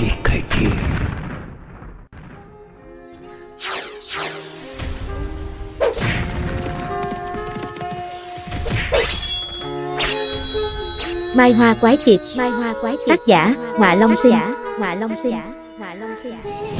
gì Mai Hoa Quái Kiệt. Mai Hoa Quái Kiệt. Tác giả Ngọa Long Sinh. Ngọa Long Sinh. Ngọa Long Sinh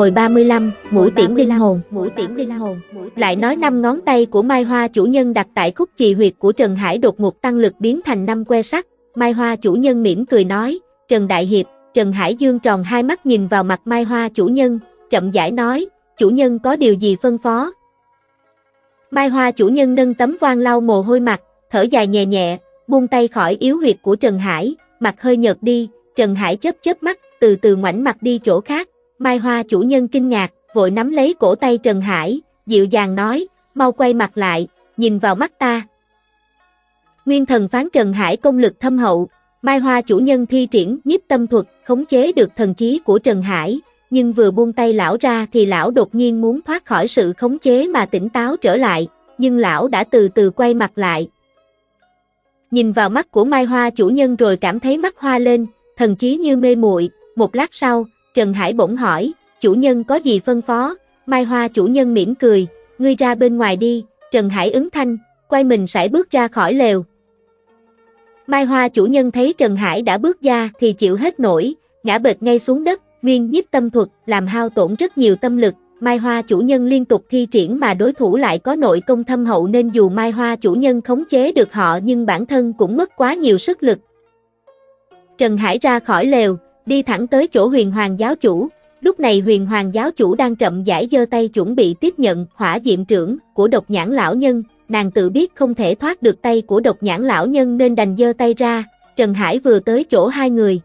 Hồi 35, mũi tiễn đinh hồn, mũi tiễn đinh hồn. Lại nói năm ngón tay của Mai Hoa chủ nhân đặt tại khúc trì huyệt của Trần Hải đột ngột tăng lực biến thành năm que sắt. Mai Hoa chủ nhân mỉm cười nói, Trần Đại Hiệp, Trần Hải dương tròn hai mắt nhìn vào mặt Mai Hoa chủ nhân, chậm rãi nói, chủ nhân có điều gì phân phó. Mai Hoa chủ nhân nâng tấm voan lau mồ hôi mặt, thở dài nhẹ nhẹ, buông tay khỏi yếu huyệt của Trần Hải, mặt hơi nhợt đi, Trần Hải chớp chớp mắt, từ từ ngoảnh mặt đi chỗ khác, Mai Hoa chủ nhân kinh ngạc, vội nắm lấy cổ tay Trần Hải, dịu dàng nói, mau quay mặt lại, nhìn vào mắt ta. Nguyên thần phán Trần Hải công lực thâm hậu, Mai Hoa chủ nhân thi triển nhiếp tâm thuật, khống chế được thần trí của Trần Hải, nhưng vừa buông tay lão ra thì lão đột nhiên muốn thoát khỏi sự khống chế mà tỉnh táo trở lại, nhưng lão đã từ từ quay mặt lại. Nhìn vào mắt của Mai Hoa chủ nhân rồi cảm thấy mắt hoa lên, thần trí như mê muội, một lát sau, Trần Hải bỗng hỏi, chủ nhân có gì phân phó, Mai Hoa chủ nhân mỉm cười, ngươi ra bên ngoài đi, Trần Hải ứng thanh, quay mình sải bước ra khỏi lều. Mai Hoa chủ nhân thấy Trần Hải đã bước ra thì chịu hết nổi, ngã bệt ngay xuống đất, nguyên nhiếp tâm thuật, làm hao tổn rất nhiều tâm lực, Mai Hoa chủ nhân liên tục thi triển mà đối thủ lại có nội công thâm hậu nên dù Mai Hoa chủ nhân khống chế được họ nhưng bản thân cũng mất quá nhiều sức lực. Trần Hải ra khỏi lều, đi thẳng tới chỗ huyền hoàng giáo chủ. Lúc này huyền hoàng giáo chủ đang chậm giải giơ tay chuẩn bị tiếp nhận hỏa diệm trưởng của độc nhãn lão nhân, nàng tự biết không thể thoát được tay của độc nhãn lão nhân nên đành giơ tay ra, Trần Hải vừa tới chỗ hai người.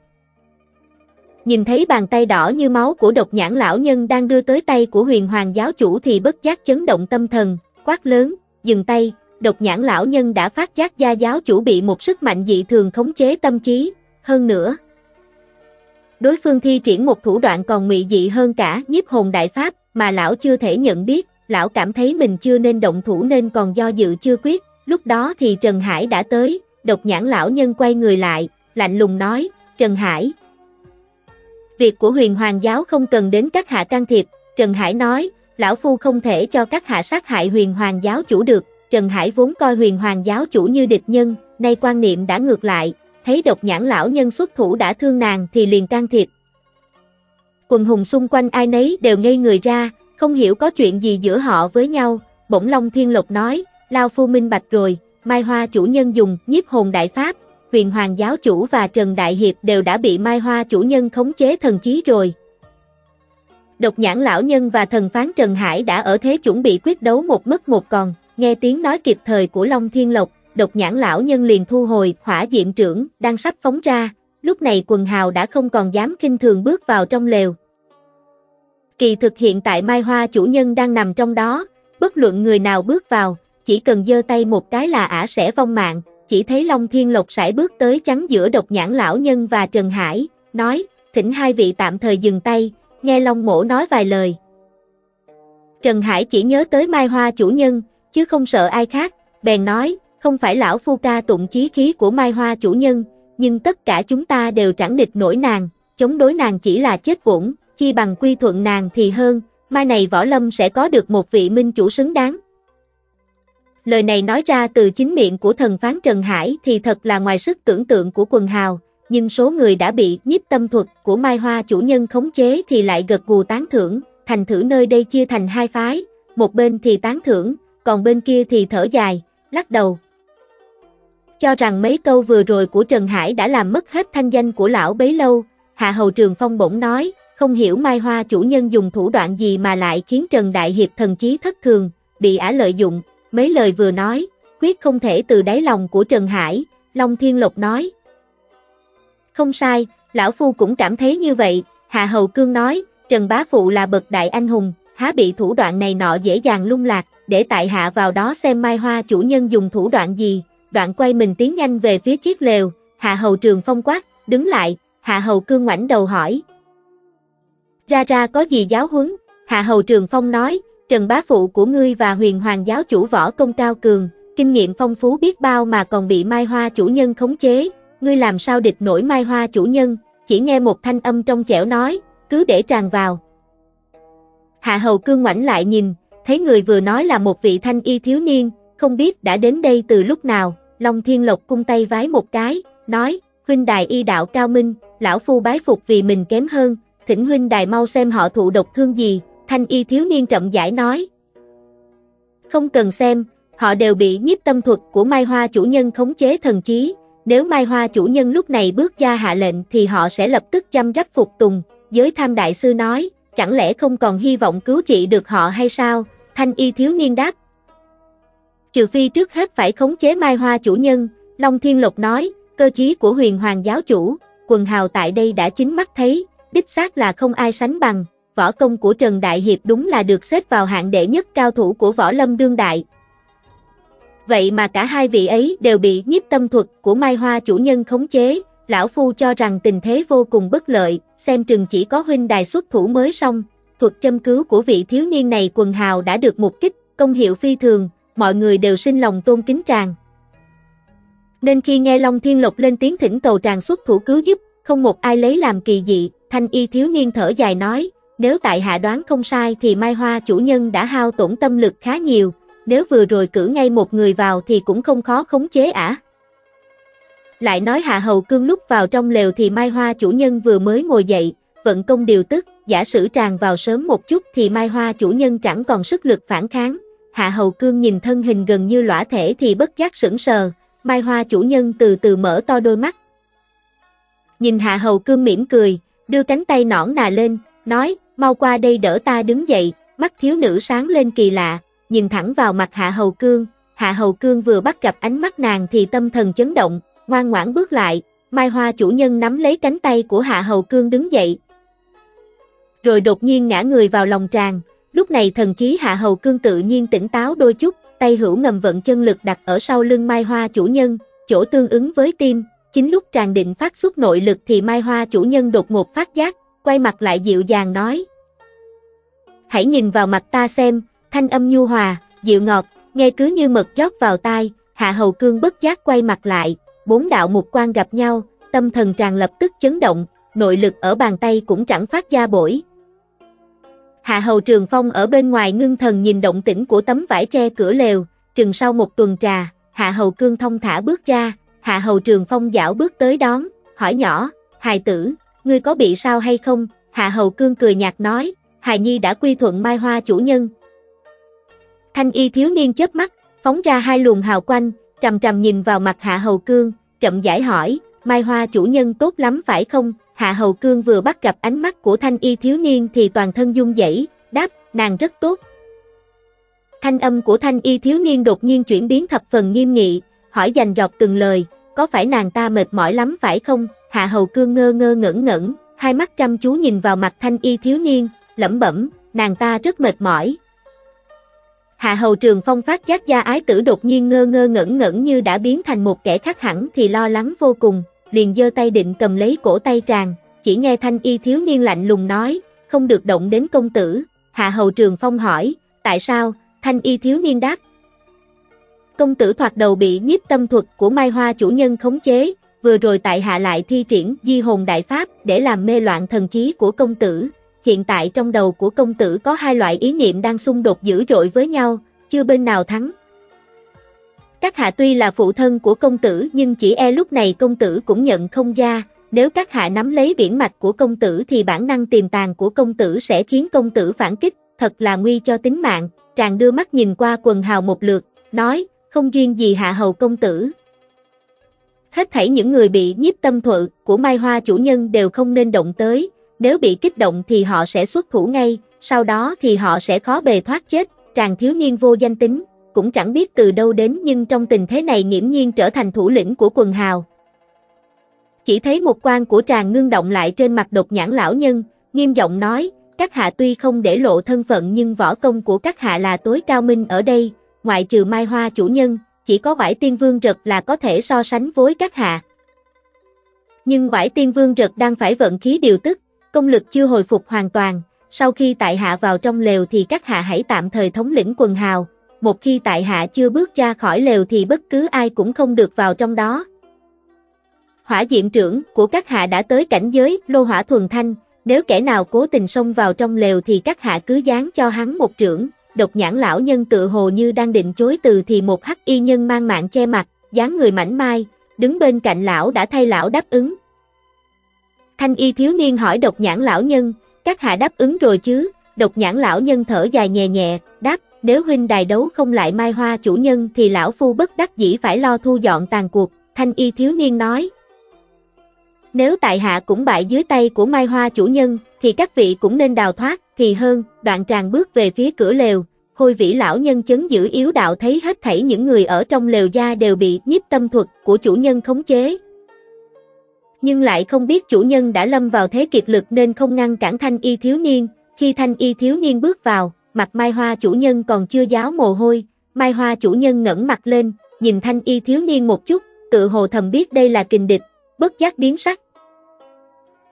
Nhìn thấy bàn tay đỏ như máu của độc nhãn lão nhân đang đưa tới tay của huyền hoàng giáo chủ thì bất giác chấn động tâm thần, quát lớn, dừng tay, độc nhãn lão nhân đã phát giác gia giáo chủ bị một sức mạnh dị thường khống chế tâm trí, hơn nữa, Đối phương thi triển một thủ đoạn còn mị dị hơn cả nhiếp hồn đại pháp mà lão chưa thể nhận biết, lão cảm thấy mình chưa nên động thủ nên còn do dự chưa quyết, lúc đó thì Trần Hải đã tới, độc nhãn lão nhân quay người lại, lạnh lùng nói, Trần Hải. Việc của huyền hoàng giáo không cần đến các hạ can thiệp, Trần Hải nói, lão phu không thể cho các hạ sát hại huyền hoàng giáo chủ được, Trần Hải vốn coi huyền hoàng giáo chủ như địch nhân, nay quan niệm đã ngược lại, thấy độc nhãn lão nhân xuất thủ đã thương nàng thì liền can thiệp. Quần hùng xung quanh ai nấy đều ngây người ra, không hiểu có chuyện gì giữa họ với nhau, bỗng Long Thiên Lộc nói, Lao Phu minh bạch rồi, Mai Hoa chủ nhân dùng nhiếp hồn đại pháp, huyền hoàng giáo chủ và Trần Đại Hiệp đều đã bị Mai Hoa chủ nhân khống chế thần trí rồi. Độc nhãn lão nhân và thần phán Trần Hải đã ở thế chuẩn bị quyết đấu một mất một còn, nghe tiếng nói kịp thời của Long Thiên Lộc, độc nhãn lão nhân liền thu hồi hỏa diệm trưởng đang sắp phóng ra, lúc này quần hào đã không còn dám kinh thường bước vào trong lều. Kỳ thực hiện tại Mai Hoa chủ nhân đang nằm trong đó, bất luận người nào bước vào, chỉ cần giơ tay một cái là ả sẽ vong mạng, chỉ thấy Long Thiên Lộc sải bước tới chắn giữa độc nhãn lão nhân và Trần Hải, nói, thỉnh hai vị tạm thời dừng tay, nghe Long Mổ nói vài lời. Trần Hải chỉ nhớ tới Mai Hoa chủ nhân, chứ không sợ ai khác, bèn nói, không phải lão phu ca tụng chí khí của Mai Hoa chủ nhân, nhưng tất cả chúng ta đều chẳng địch nổi nàng, chống đối nàng chỉ là chết uổng, chi bằng quy thuận nàng thì hơn, mai này võ lâm sẽ có được một vị minh chủ xứng đáng. Lời này nói ra từ chính miệng của thần phán Trần Hải thì thật là ngoài sức tưởng tượng của quần hào, nhưng số người đã bị nhiếp tâm thuật của Mai Hoa chủ nhân khống chế thì lại gật gù tán thưởng, thành thử nơi đây chia thành hai phái, một bên thì tán thưởng, còn bên kia thì thở dài, lắc đầu, cho rằng mấy câu vừa rồi của Trần Hải đã làm mất hết thanh danh của lão bấy lâu, Hạ Hầu Trường Phong bỗng nói, không hiểu Mai Hoa chủ nhân dùng thủ đoạn gì mà lại khiến Trần Đại Hiệp thần chí thất thường, bị ả lợi dụng, mấy lời vừa nói, quyết không thể từ đáy lòng của Trần Hải, Long Thiên Lộc nói. Không sai, lão phu cũng cảm thấy như vậy, Hạ Hầu Cương nói, Trần Bá Phụ là bậc đại anh hùng, há bị thủ đoạn này nọ dễ dàng lung lạc, để tại hạ vào đó xem Mai Hoa chủ nhân dùng thủ đoạn gì, đoạn quay mình tiến nhanh về phía chiếc lều, Hạ Hầu Trường Phong quát, đứng lại, Hạ Hầu Cương ngoảnh đầu hỏi. Ra ra có gì giáo huấn? Hạ Hầu Trường Phong nói, Trần Bá Phụ của ngươi và huyền hoàng giáo chủ võ công cao cường, kinh nghiệm phong phú biết bao mà còn bị Mai Hoa chủ nhân khống chế, ngươi làm sao địch nổi Mai Hoa chủ nhân, chỉ nghe một thanh âm trong trẻo nói, cứ để tràn vào. Hạ Hầu Cương ngoảnh lại nhìn, thấy người vừa nói là một vị thanh y thiếu niên, không biết đã đến đây từ lúc nào, Long Thiên Lộc cung tay vái một cái, nói, huynh đài y đạo cao minh, lão phu bái phục vì mình kém hơn, thỉnh huynh đài mau xem họ thụ độc thương gì, thanh y thiếu niên chậm giải nói. Không cần xem, họ đều bị nhiếp tâm thuật của Mai Hoa chủ nhân khống chế thần trí, nếu Mai Hoa chủ nhân lúc này bước ra hạ lệnh thì họ sẽ lập tức chăm rắp phục tùng, giới tham đại sư nói, chẳng lẽ không còn hy vọng cứu trị được họ hay sao, thanh y thiếu niên đáp. Trừ phi trước hết phải khống chế Mai Hoa chủ nhân, Long Thiên Lộc nói, cơ chí của huyền hoàng giáo chủ, quần hào tại đây đã chính mắt thấy, đích xác là không ai sánh bằng, võ công của Trần Đại Hiệp đúng là được xếp vào hạng đệ nhất cao thủ của võ lâm đương đại. Vậy mà cả hai vị ấy đều bị nhiếp tâm thuật của Mai Hoa chủ nhân khống chế, lão phu cho rằng tình thế vô cùng bất lợi, xem chừng chỉ có huynh đài xuất thủ mới xong, thuật châm cứu của vị thiếu niên này quần hào đã được mục kích, công hiệu phi thường, mọi người đều sinh lòng tôn kính tràng. Nên khi nghe Long Thiên Lộc lên tiếng thỉnh cầu tràng xuất thủ cứu giúp, không một ai lấy làm kỳ dị, thanh y thiếu niên thở dài nói, nếu tại hạ đoán không sai thì Mai Hoa chủ nhân đã hao tổn tâm lực khá nhiều, nếu vừa rồi cử ngay một người vào thì cũng không khó khống chế ả. Lại nói Hạ Hầu Cương lúc vào trong lều thì Mai Hoa chủ nhân vừa mới ngồi dậy, vận công điều tức, giả sử tràn vào sớm một chút thì Mai Hoa chủ nhân chẳng còn sức lực phản kháng. Hạ Hầu Cương nhìn thân hình gần như lõa thể thì bất giác sững sờ, Mai Hoa chủ nhân từ từ mở to đôi mắt. Nhìn Hạ Hầu Cương mỉm cười, đưa cánh tay nõn nà lên, nói, mau qua đây đỡ ta đứng dậy, mắt thiếu nữ sáng lên kỳ lạ, nhìn thẳng vào mặt Hạ Hầu Cương, Hạ Hầu Cương vừa bắt gặp ánh mắt nàng thì tâm thần chấn động, ngoan ngoãn bước lại, Mai Hoa chủ nhân nắm lấy cánh tay của Hạ Hầu Cương đứng dậy. Rồi đột nhiên ngã người vào lòng tràng, lúc này thần chí Hạ Hầu Cương tự nhiên tỉnh táo đôi chút, tay hữu ngầm vận chân lực đặt ở sau lưng Mai Hoa chủ nhân, chỗ tương ứng với tim, chính lúc tràn định phát xuất nội lực thì Mai Hoa chủ nhân đột ngột phát giác, quay mặt lại dịu dàng nói. Hãy nhìn vào mặt ta xem, thanh âm nhu hòa, dịu ngọt, nghe cứ như mật rót vào tai, Hạ Hầu Cương bất giác quay mặt lại, bốn đạo mục quan gặp nhau, tâm thần tràn lập tức chấn động, nội lực ở bàn tay cũng chẳng phát ra bổi. Hạ Hầu Trường Phong ở bên ngoài ngưng thần nhìn động tĩnh của tấm vải tre cửa lều, chừng sau một tuần trà, Hạ Hầu Cương thông thả bước ra, Hạ Hầu Trường Phong dạo bước tới đón, hỏi nhỏ, hài tử, ngươi có bị sao hay không? Hạ Hầu Cương cười nhạt nói, hài nhi đã quy thuận Mai Hoa chủ nhân. Thanh y thiếu niên chớp mắt, phóng ra hai luồng hào quanh, trầm trầm nhìn vào mặt Hạ Hầu Cương, chậm giải hỏi, Mai Hoa chủ nhân tốt lắm phải không? Hạ Hầu Cương vừa bắt gặp ánh mắt của thanh y thiếu niên thì toàn thân dung dãy, đáp, nàng rất tốt. Thanh âm của thanh y thiếu niên đột nhiên chuyển biến thập phần nghiêm nghị, hỏi dành dọc từng lời, có phải nàng ta mệt mỏi lắm phải không? Hạ Hầu Cương ngơ ngơ ngẩn ngẩn, hai mắt chăm chú nhìn vào mặt thanh y thiếu niên, lẩm bẩm, nàng ta rất mệt mỏi. Hạ Hầu Trường Phong phát giác gia ái tử đột nhiên ngơ ngơ ngẩn ngẩn như đã biến thành một kẻ khác hẳn thì lo lắng vô cùng, liền giơ tay định cầm lấy cổ tay tràng, chỉ nghe thanh y thiếu niên lạnh lùng nói, không được động đến công tử. Hạ Hầu Trường Phong hỏi, tại sao? Thanh y thiếu niên đáp, Công tử thoạt đầu bị nhiếp tâm thuật của Mai Hoa chủ nhân khống chế, vừa rồi tại hạ lại thi triển di hồn đại pháp để làm mê loạn thần trí của công tử. Hiện tại trong đầu của công tử có hai loại ý niệm đang xung đột dữ dội với nhau, chưa bên nào thắng. Các hạ tuy là phụ thân của công tử nhưng chỉ e lúc này công tử cũng nhận không ra, nếu các hạ nắm lấy biển mạch của công tử thì bản năng tiềm tàng của công tử sẽ khiến công tử phản kích, thật là nguy cho tính mạng. Tràng đưa mắt nhìn qua quần hào một lượt, nói, không riêng gì hạ hầu công tử. Hết thảy những người bị nhiếp tâm thuận của Mai Hoa chủ nhân đều không nên động tới, nếu bị kích động thì họ sẽ xuất thủ ngay, sau đó thì họ sẽ khó bề thoát chết, tràng thiếu niên vô danh tính, cũng chẳng biết từ đâu đến nhưng trong tình thế này nghiễm nhiên trở thành thủ lĩnh của quần hào. Chỉ thấy một quan của tràng ngưng động lại trên mặt độc nhãn lão nhân, nghiêm giọng nói, các hạ tuy không để lộ thân phận nhưng võ công của các hạ là tối cao minh ở đây, ngoại trừ Mai Hoa chủ nhân, chỉ có Vải Tiên Vương rực là có thể so sánh với các hạ. Nhưng Vải Tiên Vương rực đang phải vận khí điều tức, công lực chưa hồi phục hoàn toàn, sau khi tại hạ vào trong lều thì các hạ hãy tạm thời thống lĩnh quần hào, một khi tại hạ chưa bước ra khỏi lều thì bất cứ ai cũng không được vào trong đó. Hỏa diệm trưởng của các hạ đã tới cảnh giới lô hỏa thuần thanh, nếu kẻ nào cố tình xông vào trong lều thì các hạ cứ dán cho hắn một trưởng, độc nhãn lão nhân tự hồ như đang định chối từ thì một hắc y nhân mang mạng che mặt, dáng người mảnh mai, đứng bên cạnh lão đã thay lão đáp ứng. Thanh y thiếu niên hỏi độc nhãn lão nhân, các hạ đáp ứng rồi chứ, độc nhãn lão nhân thở dài nhẹ nhẹ, đáp, nếu huynh đài đấu không lại mai hoa chủ nhân thì lão phu bất đắc dĩ phải lo thu dọn tàn cuộc, thanh y thiếu niên nói. Nếu tại hạ cũng bại dưới tay của mai hoa chủ nhân, thì các vị cũng nên đào thoát, thì hơn, đoạn tràng bước về phía cửa lều, khôi vĩ lão nhân chấn giữ yếu đạo thấy hết thảy những người ở trong lều gia đều bị nhiếp tâm thuật của chủ nhân khống chế. Nhưng lại không biết chủ nhân đã lâm vào thế kiệt lực nên không ngăn cản thanh y thiếu niên, khi thanh y thiếu niên bước vào, mặt mai hoa chủ nhân còn chưa giáo mồ hôi, mai hoa chủ nhân ngẩng mặt lên, nhìn thanh y thiếu niên một chút, tự hồ thầm biết đây là kình địch, bất giác biến sắc.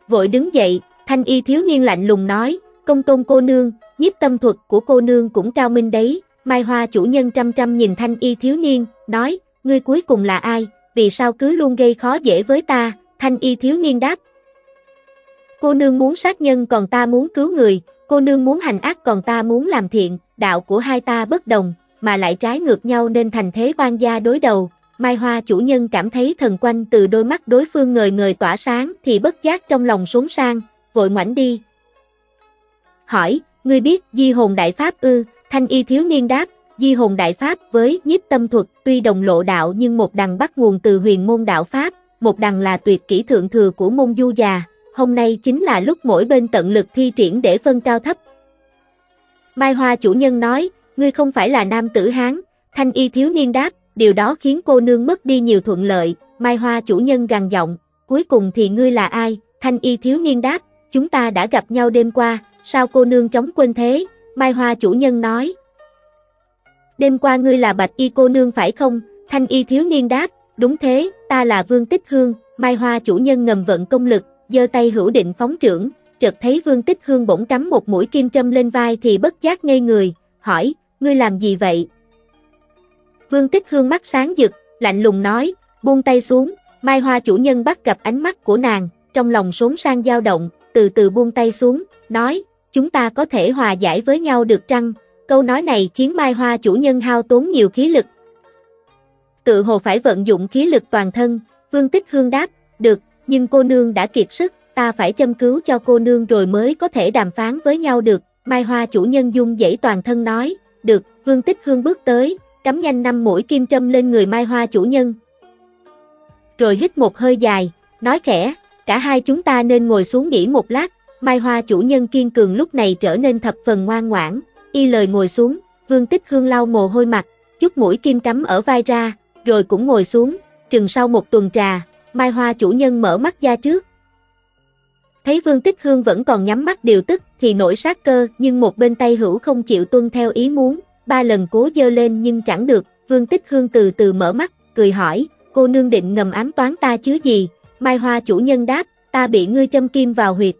Vội đứng dậy, thanh y thiếu niên lạnh lùng nói, công tôn cô nương, nhiếp tâm thuật của cô nương cũng cao minh đấy, mai hoa chủ nhân trăm trăm nhìn thanh y thiếu niên, nói, ngươi cuối cùng là ai, vì sao cứ luôn gây khó dễ với ta, thanh y thiếu niên đáp. Cô nương muốn sát nhân còn ta muốn cứu người, cô nương muốn hành ác còn ta muốn làm thiện, đạo của hai ta bất đồng, mà lại trái ngược nhau nên thành thế quan gia đối đầu. Mai Hoa chủ nhân cảm thấy thần quanh từ đôi mắt đối phương ngời ngời tỏa sáng thì bất giác trong lòng xuống sang, vội ngoảnh đi. Hỏi, ngươi biết di hồn đại pháp ư, thanh y thiếu niên đáp, di hồn đại pháp với nhiếp tâm thuật tuy đồng lộ đạo nhưng một đằng bắt nguồn từ huyền môn đạo pháp, một đằng là tuyệt kỹ thượng thừa của môn du già, hôm nay chính là lúc mỗi bên tận lực thi triển để phân cao thấp. Mai Hoa chủ nhân nói, ngươi không phải là nam tử Hán, thanh y thiếu niên đáp, điều đó khiến cô nương mất đi nhiều thuận lợi, Mai Hoa chủ nhân gằn giọng, cuối cùng thì ngươi là ai, thanh y thiếu niên đáp, chúng ta đã gặp nhau đêm qua, sao cô nương chống quên thế, Mai Hoa chủ nhân nói. Đêm qua ngươi là bạch y cô nương phải không, thanh y thiếu niên đáp, đúng thế, ta là Vương Tích Hương, Mai Hoa chủ nhân ngầm vận công lực, giơ tay hữu định phóng trưởng, chợt thấy Vương Tích Hương bỗng cắm một mũi kim trâm lên vai thì bất giác ngây người, hỏi, ngươi làm gì vậy? Vương Tích Hương mắt sáng giật, lạnh lùng nói, buông tay xuống, Mai Hoa chủ nhân bắt gặp ánh mắt của nàng, trong lòng sốn sang dao động, từ từ buông tay xuống, nói, chúng ta có thể hòa giải với nhau được trăng, Câu nói này khiến Mai Hoa chủ nhân hao tốn nhiều khí lực. Tự hồ phải vận dụng khí lực toàn thân, Vương Tích Hương đáp, được, nhưng cô nương đã kiệt sức, ta phải châm cứu cho cô nương rồi mới có thể đàm phán với nhau được. Mai Hoa chủ nhân dung dãy toàn thân nói, được, Vương Tích Hương bước tới, cắm nhanh năm mũi kim trâm lên người Mai Hoa chủ nhân. Rồi hít một hơi dài, nói khẽ, cả hai chúng ta nên ngồi xuống nghỉ một lát, Mai Hoa chủ nhân kiên cường lúc này trở nên thập phần ngoan ngoãn, y lời ngồi xuống, Vương Tích Hương lau mồ hôi mặt, chút mũi kim cắm ở vai ra, rồi cũng ngồi xuống, chừng sau một tuần trà, Mai Hoa chủ nhân mở mắt ra trước. Thấy Vương Tích Hương vẫn còn nhắm mắt điều tức thì nổi sát cơ nhưng một bên tay hữu không chịu tuân theo ý muốn, ba lần cố dơ lên nhưng chẳng được, Vương Tích Hương từ từ mở mắt, cười hỏi, cô nương định ngầm ám toán ta chứ gì, Mai Hoa chủ nhân đáp, ta bị ngươi châm kim vào huyệt.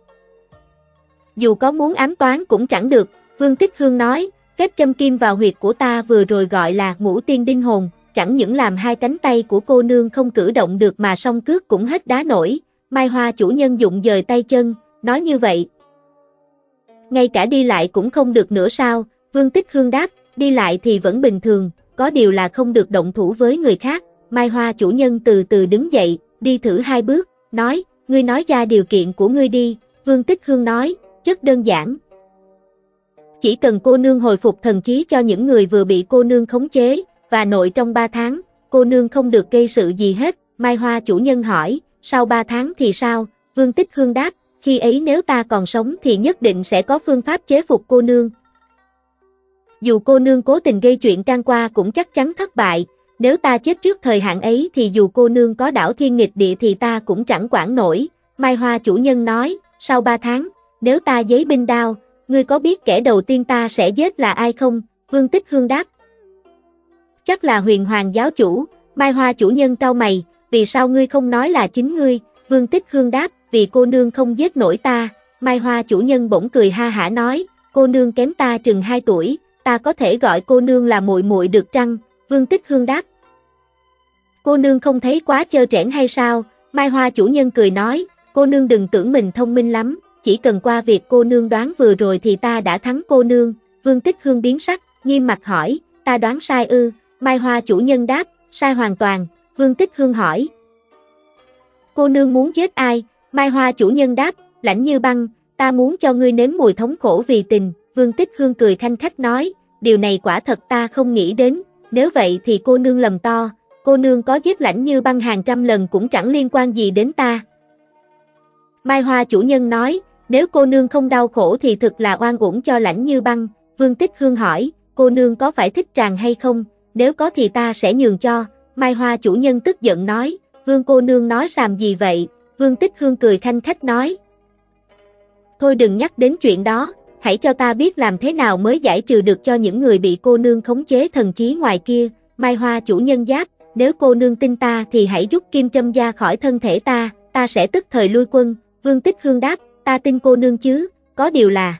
Dù có muốn ám toán cũng chẳng được, Vương Tích Hương nói, phép châm kim vào huyệt của ta vừa rồi gọi là ngũ tiên đinh hồn, chẳng những làm hai cánh tay của cô nương không cử động được mà song cước cũng hết đá nổi, Mai Hoa chủ nhân dụng dời tay chân, nói như vậy. Ngay cả đi lại cũng không được nữa sao, Vương Tích Hương đáp, đi lại thì vẫn bình thường, có điều là không được động thủ với người khác, Mai Hoa chủ nhân từ từ đứng dậy, đi thử hai bước, nói, ngươi nói ra điều kiện của ngươi đi, Vương Tích Hương nói, rất đơn giản. Chỉ cần cô nương hồi phục thần trí cho những người vừa bị cô nương khống chế, và nội trong 3 tháng, cô nương không được gây sự gì hết, Mai Hoa chủ nhân hỏi, sau 3 tháng thì sao? Vương Tích Hương đáp, khi ấy nếu ta còn sống thì nhất định sẽ có phương pháp chế phục cô nương. Dù cô nương cố tình gây chuyện can qua cũng chắc chắn thất bại, nếu ta chết trước thời hạn ấy thì dù cô nương có đảo thiên nghịch địa thì ta cũng chẳng quản nổi. Mai Hoa chủ nhân nói, sau 3 tháng, nếu ta giấy binh đao, ngươi có biết kẻ đầu tiên ta sẽ giết là ai không? Vương Tích Hương đáp. Chắc là huyền hoàng giáo chủ, Mai Hoa chủ nhân cao mày, vì sao ngươi không nói là chính ngươi? Vương Tích Hương đáp, vì cô nương không giết nổi ta. Mai Hoa chủ nhân bỗng cười ha hả nói, cô nương kém ta chừng 2 tuổi, ta có thể gọi cô nương là muội muội được trăng? Vương Tích Hương đáp. Cô nương không thấy quá trơ trẽn hay sao? Mai Hoa chủ nhân cười nói, cô nương đừng tưởng mình thông minh lắm, chỉ cần qua việc cô nương đoán vừa rồi thì ta đã thắng cô nương. Vương Tích Hương biến sắc, nghiêm mặt hỏi, ta đoán sai ư? Mai Hoa chủ nhân đáp, sai hoàn toàn. Vương Tích Hương hỏi, cô nương muốn giết ai? Mai Hoa chủ nhân đáp, lãnh như băng, ta muốn cho ngươi nếm mùi thống khổ vì tình. Vương Tích Hương cười khanh khách nói, điều này quả thật ta không nghĩ đến, nếu vậy thì cô nương lầm to, cô nương có giết lãnh như băng hàng trăm lần cũng chẳng liên quan gì đến ta. Mai Hoa chủ nhân nói, nếu cô nương không đau khổ thì thực là oan uổng cho lãnh như băng, Vương Tích Hương hỏi, cô nương có phải thích tràng hay không, nếu có thì ta sẽ nhường cho, Mai Hoa chủ nhân tức giận nói, Vương cô nương nói xàm gì vậy, Vương Tích Hương cười khanh khách nói. Thôi đừng nhắc đến chuyện đó, hãy cho ta biết làm thế nào mới giải trừ được cho những người bị cô nương khống chế thần trí ngoài kia, Mai Hoa chủ nhân giáp, nếu cô nương tin ta thì hãy rút kim trâm ra khỏi thân thể ta, ta sẽ tức thời lui quân, Vương Tích Hương đáp, ta tin cô nương chứ, có điều là...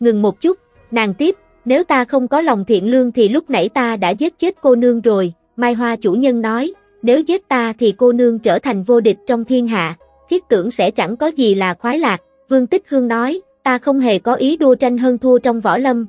Ngừng một chút, nàng tiếp, nếu ta không có lòng thiện lương thì lúc nãy ta đã giết chết cô nương rồi, Mai Hoa chủ nhân nói, nếu giết ta thì cô nương trở thành vô địch trong thiên hạ, thiết tưởng sẽ chẳng có gì là khoái lạc, Vương Tích Hương nói, ta không hề có ý đua tranh hơn thua trong võ lâm.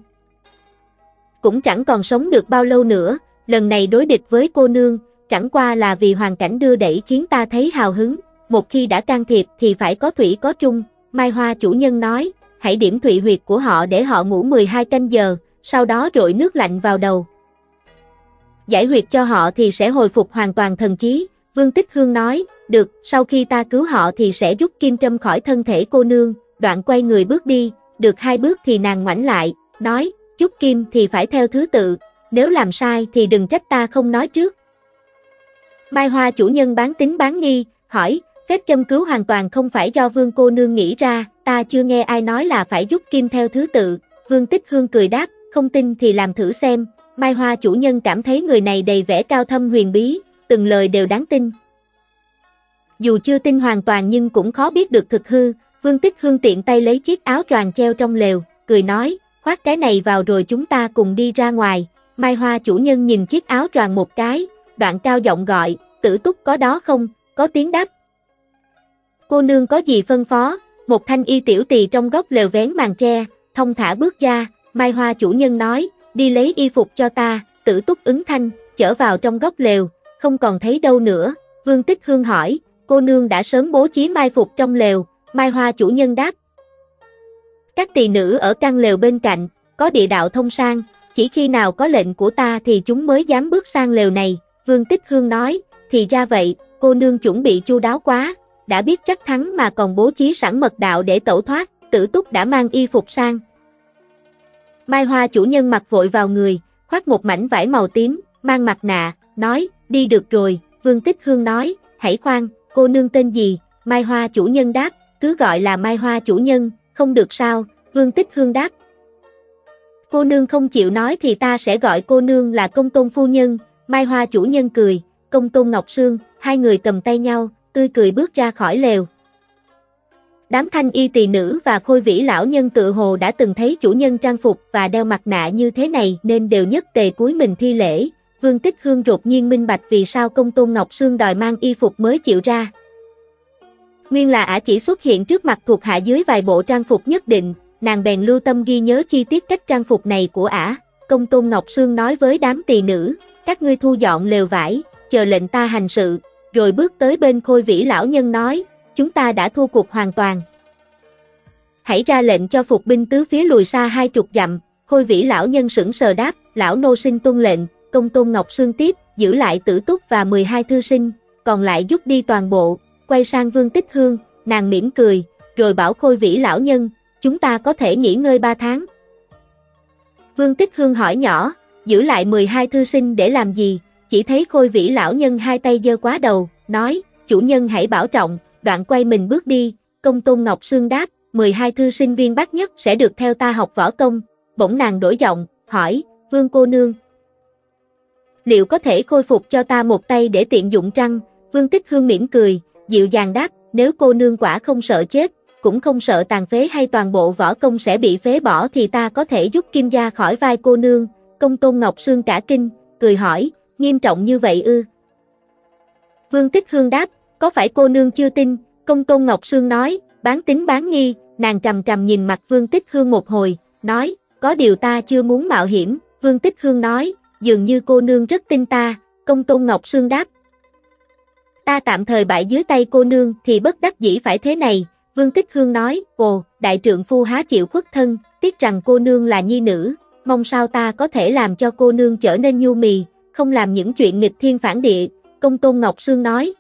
Cũng chẳng còn sống được bao lâu nữa, lần này đối địch với cô nương, chẳng qua là vì hoàn cảnh đưa đẩy khiến ta thấy hào hứng, một khi đã can thiệp thì phải có thủy có trung, Mai Hoa chủ nhân nói, hãy điểm thủy huyệt của họ để họ ngủ 12 canh giờ, sau đó rội nước lạnh vào đầu. Giải huyệt cho họ thì sẽ hồi phục hoàn toàn thần trí, Vương Tích Hương nói, được, sau khi ta cứu họ thì sẽ rút kim trâm khỏi thân thể cô nương, đoạn quay người bước đi, được hai bước thì nàng ngoảnh lại, nói, chút kim thì phải theo thứ tự, nếu làm sai thì đừng trách ta không nói trước. Mai Hoa chủ nhân bán tính bán nghi, hỏi, phép châm cứu hoàn toàn không phải do vương cô nương nghĩ ra, ta chưa nghe ai nói là phải rút kim theo thứ tự, vương tích hương cười đáp, không tin thì làm thử xem, Mai Hoa chủ nhân cảm thấy người này đầy vẻ cao thâm huyền bí, từng lời đều đáng tin. Dù chưa tin hoàn toàn nhưng cũng khó biết được thực hư, Vương Tích Hương tiện tay lấy chiếc áo choàng treo trong lều, cười nói, khoác cái này vào rồi chúng ta cùng đi ra ngoài. Mai Hoa chủ nhân nhìn chiếc áo choàng một cái, đoạn cao giọng gọi, tử túc có đó không, có tiếng đáp. Cô nương có gì phân phó, một thanh y tiểu tỳ trong góc lều vén màn tre, thông thả bước ra, Mai Hoa chủ nhân nói, đi lấy y phục cho ta, tử túc ứng thanh, chở vào trong góc lều, không còn thấy đâu nữa. Vương Tích Hương hỏi, cô nương đã sớm bố trí mai phục trong lều, Mai Hoa chủ nhân đáp. Các tỳ nữ ở căn lều bên cạnh, có địa đạo thông sang, chỉ khi nào có lệnh của ta thì chúng mới dám bước sang lều này, Vương Tích Hương nói, thì ra vậy, cô nương chuẩn bị chu đáo quá, đã biết chắc thắng mà còn bố trí sẵn mật đạo để tẩu thoát, tử túc đã mang y phục sang. Mai Hoa chủ nhân mặc vội vào người, khoác một mảnh vải màu tím, mang mặt nạ, nói, đi được rồi, Vương Tích Hương nói, hãy khoan, cô nương tên gì, Mai Hoa chủ nhân đáp, cứ gọi là Mai Hoa chủ nhân, không được sao, Vương Tích Hương đáp. Cô nương không chịu nói thì ta sẽ gọi cô nương là công tôn phu nhân, Mai Hoa chủ nhân cười, công tôn Ngọc Sương, hai người cầm tay nhau, tươi cười bước ra khỏi lều. Đám thanh y tỳ nữ và khôi vĩ lão nhân tự hồ đã từng thấy chủ nhân trang phục và đeo mặt nạ như thế này nên đều nhất tề cúi mình thi lễ. Vương Tích Hương rụt nhiên minh bạch vì sao công tôn Ngọc Sương đòi mang y phục mới chịu ra. Nguyên là ả chỉ xuất hiện trước mặt thuộc hạ dưới vài bộ trang phục nhất định, nàng bèn lưu tâm ghi nhớ chi tiết cách trang phục này của ả. Công tôn Ngọc Sương nói với đám tỳ nữ, các ngươi thu dọn lều vải, chờ lệnh ta hành sự, rồi bước tới bên khôi vĩ lão nhân nói, chúng ta đã thua cuộc hoàn toàn. Hãy ra lệnh cho phục binh tứ phía lùi xa hai chục dặm, khôi vĩ lão nhân sững sờ đáp, lão nô sinh tuân lệnh, công tôn Ngọc Sương tiếp, giữ lại tử túc và 12 thư sinh, còn lại rút đi toàn bộ, quay sang Vương Tích Hương, nàng mỉm cười, rồi bảo Khôi Vĩ lão nhân, chúng ta có thể nghỉ ngơi 3 tháng. Vương Tích Hương hỏi nhỏ, giữ lại 12 thư sinh để làm gì, chỉ thấy Khôi Vĩ lão nhân hai tay dơ quá đầu, nói, chủ nhân hãy bảo trọng, đoạn quay mình bước đi, công tôn Ngọc Sương đáp, 12 thư sinh viên bác nhất sẽ được theo ta học võ công, bỗng nàng đổi giọng, hỏi, Vương cô nương, liệu có thể khôi phục cho ta một tay để tiện dụng trăng? Vương Tích Hương mỉm cười, dịu dàng đáp, nếu cô nương quả không sợ chết, cũng không sợ tàn phế hay toàn bộ võ công sẽ bị phế bỏ thì ta có thể giúp kim ra khỏi vai cô nương. Công tôn Ngọc Sương cả kinh, cười hỏi, nghiêm trọng như vậy ư? Vương Tích Hương đáp, có phải cô nương chưa tin? Công tôn Ngọc Sương nói, bán tính bán nghi, nàng trầm trầm nhìn mặt Vương Tích Hương một hồi, nói, có điều ta chưa muốn mạo hiểm. Vương Tích Hương nói, dường như cô nương rất tin ta, công tôn Ngọc Sương đáp. Ta tạm thời bại dưới tay cô nương thì bất đắc dĩ phải thế này, Vương Tích Hương nói, ồ, đại trượng phu há chịu khuất thân, tiếc rằng cô nương là nhi nữ, mong sao ta có thể làm cho cô nương trở nên nhu mì, không làm những chuyện nghịch thiên phản địa, công tôn Ngọc Sương nói.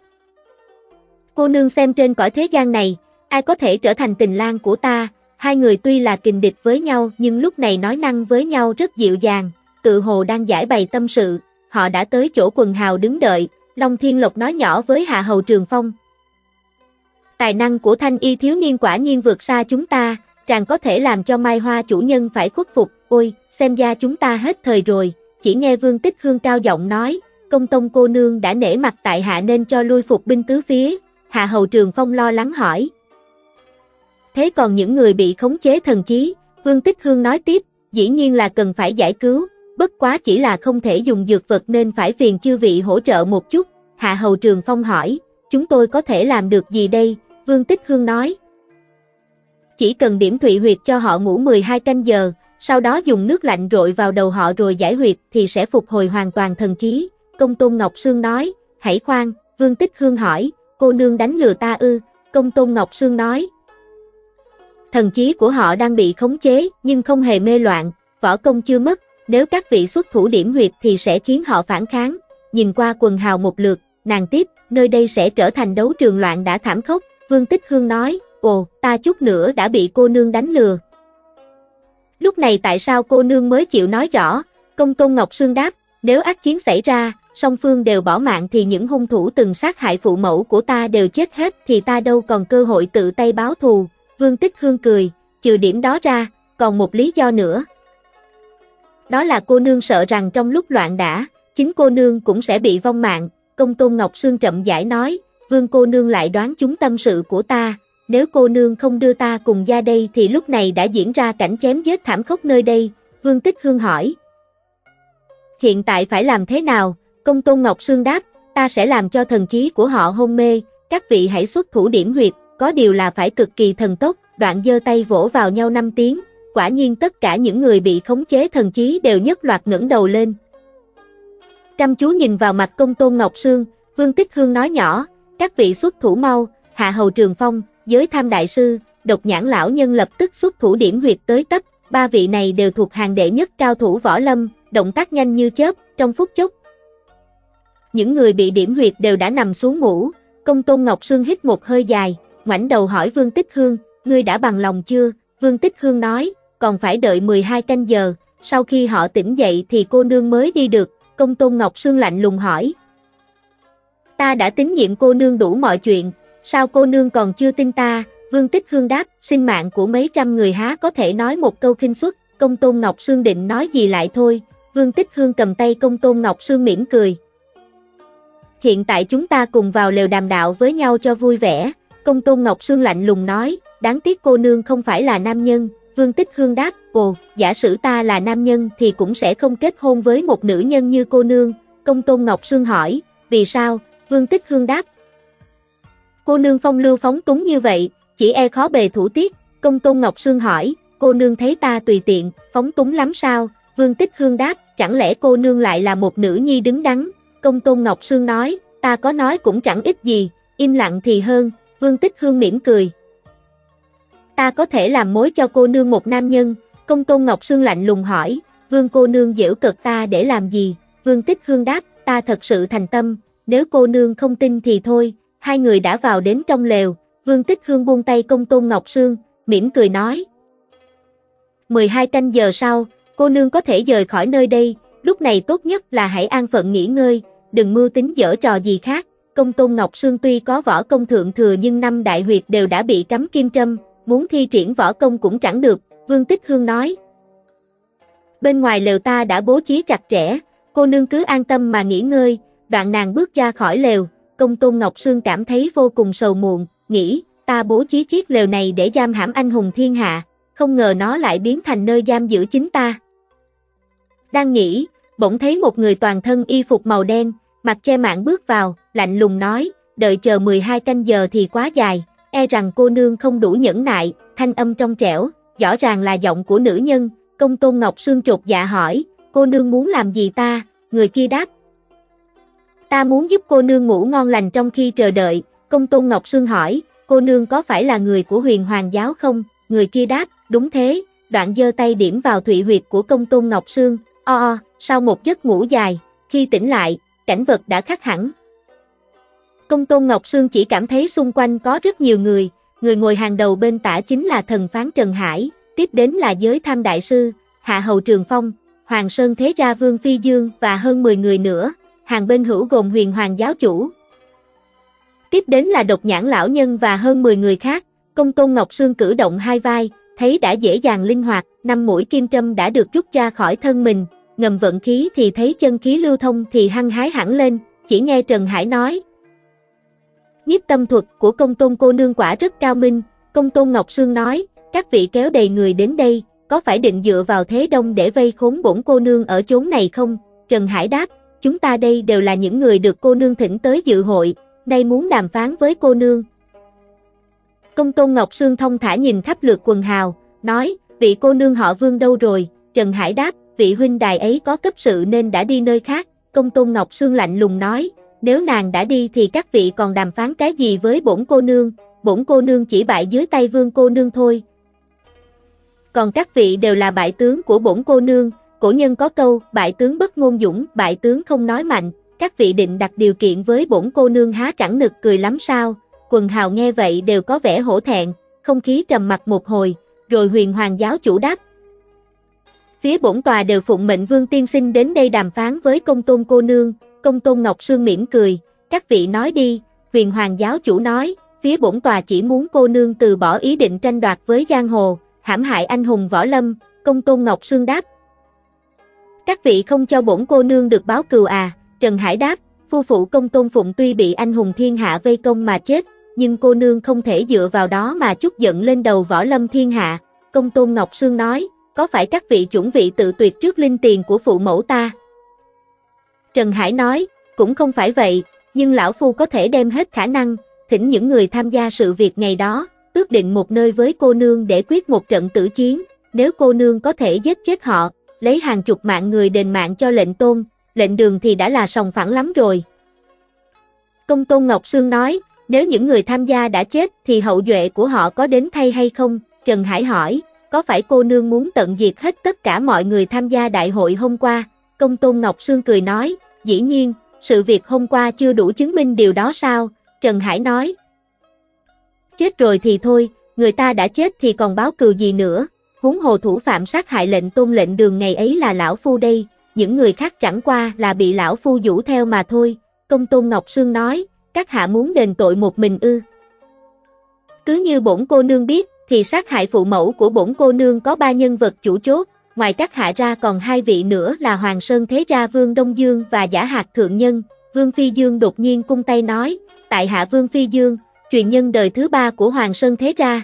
Cô nương xem trên cõi thế gian này, ai có thể trở thành tình lang của ta, hai người tuy là kình địch với nhau nhưng lúc này nói năng với nhau rất dịu dàng, tự hồ đang giải bày tâm sự, họ đã tới chỗ quần hào đứng đợi, Long Thiên Lộc nói nhỏ với Hạ Hầu Trường Phong. Tài năng của thanh y thiếu niên quả nhiên vượt xa chúng ta, chàng có thể làm cho Mai Hoa chủ nhân phải khuất phục, ôi, xem ra chúng ta hết thời rồi, chỉ nghe Vương Tích Hương cao giọng nói, công tông cô nương đã nể mặt tại hạ nên cho lui phục binh tứ phía, Hạ Hầu Trường Phong lo lắng hỏi. Thế còn những người bị khống chế thần trí, Vương Tích Hương nói tiếp, dĩ nhiên là cần phải giải cứu, bất quá chỉ là không thể dùng dược vật nên phải phiền chư vị hỗ trợ một chút. Hạ Hầu Trường Phong hỏi, chúng tôi có thể làm được gì đây? Vương Tích Hương nói. Chỉ cần điểm thụy huyệt cho họ ngủ 12 canh giờ, sau đó dùng nước lạnh rội vào đầu họ rồi giải huyệt thì sẽ phục hồi hoàn toàn thần trí. Công Tôn Ngọc Sương nói, hãy khoan, Vương Tích Hương hỏi, cô nương đánh lừa ta ư? Công Tôn Ngọc Sương nói, thần trí của họ đang bị khống chế nhưng không hề mê loạn, võ công chưa mất, nếu các vị xuất thủ điểm huyệt thì sẽ khiến họ phản kháng. Nhìn qua quần hào một lượt, nàng tiếp, nơi đây sẽ trở thành đấu trường loạn đã thảm khốc. Vương Tích Hương nói, ồ, ta chút nữa đã bị cô nương đánh lừa. Lúc này tại sao cô nương mới chịu nói rõ? Công Tôn Ngọc Sương đáp, nếu ác chiến xảy ra, song phương đều bỏ mạng thì những hung thủ từng sát hại phụ mẫu của ta đều chết hết thì ta đâu còn cơ hội tự tay báo thù. Vương Tích Hương cười, trừ điểm đó ra, còn một lý do nữa, đó là cô nương sợ rằng trong lúc loạn đã, chính cô nương cũng sẽ bị vong mạng, công tôn Ngọc Sương chậm giải nói, vương cô nương lại đoán chúng tâm sự của ta, nếu cô nương không đưa ta cùng ra đây thì lúc này đã diễn ra cảnh chém giết thảm khốc nơi đây, vương tích hương hỏi. Hiện tại phải làm thế nào? Công tôn Ngọc Sương đáp, ta sẽ làm cho thần trí của họ hôn mê, các vị hãy xuất thủ điểm huyệt, có điều là phải cực kỳ thần tốc, đoạn giơ tay vỗ vào nhau năm tiếng, quả nhiên tất cả những người bị khống chế thần trí đều nhất loạt ngẩng đầu lên. Chăm chú nhìn vào mặt công tôn Ngọc Sương, Vương Tích Hương nói nhỏ, các vị xuất thủ mau, hạ hầu trường phong, giới tham đại sư, độc nhãn lão nhân lập tức xuất thủ điểm huyệt tới tấp, ba vị này đều thuộc hàng đệ nhất cao thủ võ lâm, động tác nhanh như chớp, trong phút chốc. Những người bị điểm huyệt đều đã nằm xuống ngủ, công tôn Ngọc Sương hít một hơi dài, ngoảnh đầu hỏi Vương Tích Hương, ngươi đã bằng lòng chưa? Vương Tích Hương nói, còn phải đợi 12 canh giờ, sau khi họ tỉnh dậy thì cô nương mới đi được, công tôn Ngọc Sương lạnh lùng hỏi. Ta đã tín nhiệm cô nương đủ mọi chuyện, sao cô nương còn chưa tin ta, Vương Tích Hương đáp, sinh mạng của mấy trăm người há có thể nói một câu kinh suất, công tôn Ngọc Sương định nói gì lại thôi, Vương Tích Hương cầm tay công tôn Ngọc Sương mỉm cười. Hiện tại chúng ta cùng vào lều đàm đạo với nhau cho vui vẻ, công tôn Ngọc Sương lạnh lùng nói, đáng tiếc cô nương không phải là nam nhân, Vương Tích Hương đáp, ồ, giả sử ta là nam nhân thì cũng sẽ không kết hôn với một nữ nhân như cô nương. Công Tôn Ngọc Sương hỏi, vì sao? Vương Tích Hương đáp. Cô nương phong lưu phóng túng như vậy, chỉ e khó bề thủ tiết. Công Tôn Ngọc Sương hỏi, cô nương thấy ta tùy tiện, phóng túng lắm sao? Vương Tích Hương đáp, chẳng lẽ cô nương lại là một nữ nhi đứng đắn? Công Tôn Ngọc Sương nói, ta có nói cũng chẳng ít gì, im lặng thì hơn. Vương Tích Hương mỉm cười, Ta có thể làm mối cho cô nương một nam nhân, công tôn Ngọc Sương lạnh lùng hỏi, vương cô nương giễu cực ta để làm gì, vương tích hương đáp, ta thật sự thành tâm, nếu cô nương không tin thì thôi, hai người đã vào đến trong lều, Vương Tích Hương buông tay công tôn Ngọc Sương, mỉm cười nói. 12 canh giờ sau, cô nương có thể rời khỏi nơi đây, lúc này tốt nhất là hãy an phận nghỉ ngơi, đừng mưu tính dở trò gì khác. Công tôn Ngọc Sương tuy có võ công thượng thừa nhưng năm đại huyệt đều đã bị cấm kim trâm, muốn thi triển võ công cũng chẳng được, Vương Tích Hương nói. Bên ngoài lều ta đã bố trí chặt chẽ, cô nương cứ an tâm mà nghỉ ngơi, đoạn nàng bước ra khỏi lều, công tôn Ngọc Sương cảm thấy vô cùng sầu muộn, nghĩ, ta bố trí chiếc lều này để giam hãm anh hùng thiên hạ, không ngờ nó lại biến thành nơi giam giữ chính ta. Đang nghĩ, bỗng thấy một người toàn thân y phục màu đen, mặt che mạng bước vào, lạnh lùng nói, đợi chờ 12 canh giờ thì quá dài, e rằng cô nương không đủ nhẫn nại, thanh âm trong trẻo, rõ ràng là giọng của nữ nhân, công tôn Ngọc Sương trục dạ hỏi, cô nương muốn làm gì ta, người kia đáp. Ta muốn giúp cô nương ngủ ngon lành trong khi chờ đợi, công tôn Ngọc Sương hỏi, cô nương có phải là người của huyền hoàng giáo không, người kia đáp, đúng thế, đoạn giơ tay điểm vào thụy huyệt của công tôn Ngọc Sương, o o, sau một giấc ngủ dài, khi tỉnh lại, cảnh vật đã khác hẳn. Công tôn Ngọc Sương chỉ cảm thấy xung quanh có rất nhiều người, người ngồi hàng đầu bên tả chính là thần phán Trần Hải, tiếp đến là giới tham đại sư, Hạ Hầu Trường Phong, Hoàng Sơn Thế Ra Vương Phi Dương và hơn 10 người nữa, hàng bên hữu gồm huyền hoàng giáo chủ. Tiếp đến là độc nhãn lão nhân và hơn 10 người khác, công tôn Ngọc Sương cử động hai vai, thấy đã dễ dàng linh hoạt, năm mũi kim trâm đã được rút ra khỏi thân mình, ngầm vận khí thì thấy chân khí lưu thông thì hăng hái hẳn lên, chỉ nghe Trần Hải nói. Nhiếp tâm thuật của công tôn cô nương quả rất cao minh, công tôn Ngọc Sương nói, các vị kéo đầy người đến đây, có phải định dựa vào thế đông để vây khốn bổn cô nương ở chốn này không? Trần Hải đáp, chúng ta đây đều là những người được cô nương thỉnh tới dự hội, nay muốn đàm phán với cô nương. Công tôn Ngọc Sương thông thả nhìn khắp lượt quần hào, nói, vị cô nương họ vương đâu rồi? Trần Hải đáp, vị huynh đài ấy có cấp sự nên đã đi nơi khác. Công tôn Ngọc Sương lạnh lùng nói, nếu nàng đã đi thì các vị còn đàm phán cái gì với bổn cô nương, bổn cô nương chỉ bại dưới tay vương cô nương thôi. Còn các vị đều là bại tướng của bổn cô nương, cổ nhân có câu, bại tướng bất ngôn dũng, bại tướng không nói mạnh, các vị định đặt điều kiện với bổn cô nương há chẳng nực cười lắm sao, quần hào nghe vậy đều có vẻ hổ thẹn, không khí trầm mặt một hồi, rồi huyền hoàng giáo chủ đáp. Phía bổn tòa đều phụng mệnh vương tiên sinh đến đây đàm phán với công tôn cô nương, công tôn Ngọc Sương mỉm cười, các vị nói đi, huyền hoàng giáo chủ nói, phía bổn tòa chỉ muốn cô nương từ bỏ ý định tranh đoạt với giang hồ, hãm hại anh hùng võ lâm, công tôn Ngọc Sương đáp. Các vị không cho bổn cô nương được báo cừu à, Trần Hải đáp, phu phụ công tôn phụng tuy bị anh hùng thiên hạ vây công mà chết, nhưng cô nương không thể dựa vào đó mà chút giận lên đầu võ lâm thiên hạ. Công tôn Ngọc Sương nói, có phải các vị chuẩn vị tự tuyệt trước linh tiền của phụ mẫu ta? Trần Hải nói, cũng không phải vậy, nhưng lão phu có thể đem hết khả năng, thỉnh những người tham gia sự việc ngày đó, ước định một nơi với cô nương để quyết một trận tử chiến, nếu cô nương có thể giết chết họ, lấy hàng chục mạng người đền mạng cho lệnh tôn, lệnh đường thì đã là sòng phẳng lắm rồi. Công tôn Ngọc Sương nói, nếu những người tham gia đã chết thì hậu duệ của họ có đến thay hay không? Trần Hải hỏi, có phải cô nương muốn tận diệt hết tất cả mọi người tham gia đại hội hôm qua? Công tôn Ngọc Sương cười nói, dĩ nhiên, sự việc hôm qua chưa đủ chứng minh điều đó sao? Trần Hải nói, chết rồi thì thôi, người ta đã chết thì còn báo cừu gì nữa, huống hồ thủ phạm sát hại lệnh tôn lệnh đường ngày ấy là lão phu đây, những người khác chẳng qua là bị lão phu vũ theo mà thôi, công tôn Ngọc Sương nói, các hạ muốn đền tội một mình ư. Cứ như bổn cô nương biết, thì sát hại phụ mẫu của bổn cô nương có ba nhân vật chủ chốt, ngoài các hạ ra còn hai vị nữa là Hoàng Sơn Thế Gia Vương Đông Dương và Giả Hạt Thượng Nhân, Vương Phi Dương đột nhiên cung tay nói, tại hạ Vương Phi Dương, truyền nhân đời thứ ba của Hoàng Sơn Thế Gia.